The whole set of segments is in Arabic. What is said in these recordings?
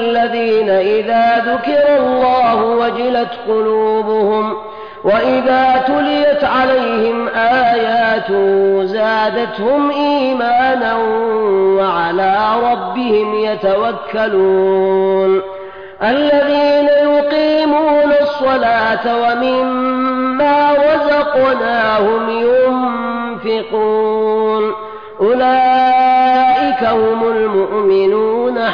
الذين إذا ذكر الله وجلت قلوبهم وإذا تليت عليهم آياته زادتهم إيمانا وعلى ربهم يتوكلون الذين يقيمون الصلاة ومما رزقناهم ينفقون أولئك هم المؤمنون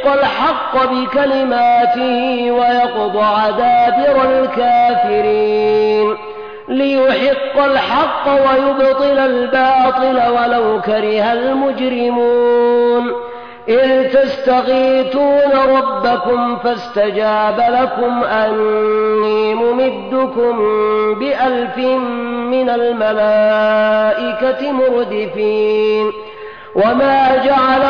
يحق الحق بكلماته ويقطع دابر الكافرين. ليحق الحق ويبطل الباطل ولو كره المجرمون. إذ تستغيثون ربكم فاستجاب لكم أني ممدكم بألف من الملائكة مردفين. وما إلا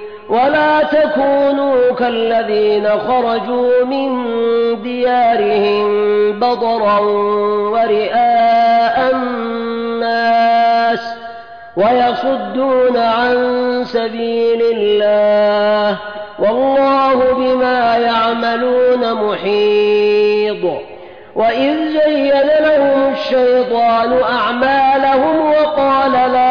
ولا تكونوا كالذين خرجوا من ديارهم بطرا ورئاء الناس ويصدون عن سبيل الله والله بما يعملون محيط. وإذ زين لهم الشيطان أعمالهم وقال لا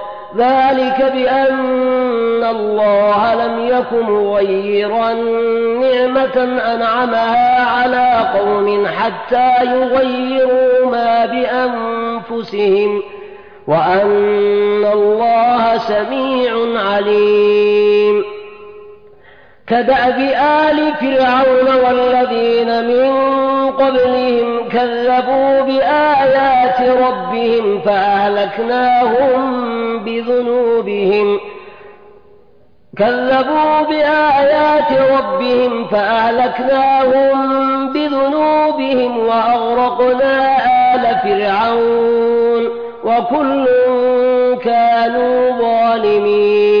ذلك بأن الله لم يكن مغيرا نعمة أنعمها على قوم حتى يغيروا ما بأنفسهم وأن الله سميع عليم. كدأب آل فرعون والذين من قبلهم كذبوا بآيات ربهم فأهلكناهم بذنوبهم. كذبوا بآيات ربهم فأهلكناهم بذنوبهم وأغرقنا آل فرعون وكل كانوا ظالمين.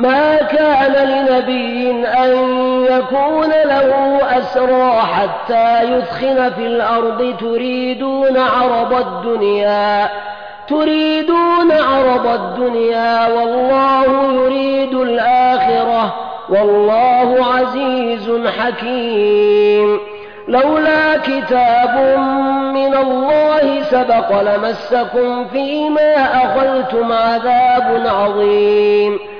ما كان لنبي أن يكون له أسرى حتى يثخن في الأرض تريدون عرض الدنيا. تريدون عرض الدنيا والله يريد الآخرة. والله عزيز حكيم. لولا كتاب من الله سبق لمسكم فيما أخذتم عذاب عظيم.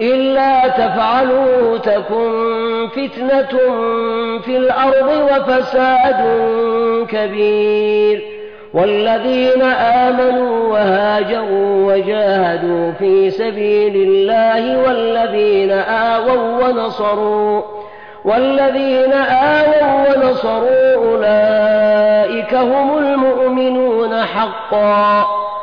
إلا تفعلوا تكن فتنة في الأرض وفساد كبير. والذين آمنوا وهاجروا وجاهدوا في سبيل الله والذين آووا ونصروا والذين آووا ونصروا أولئك هم المؤمنون حقا.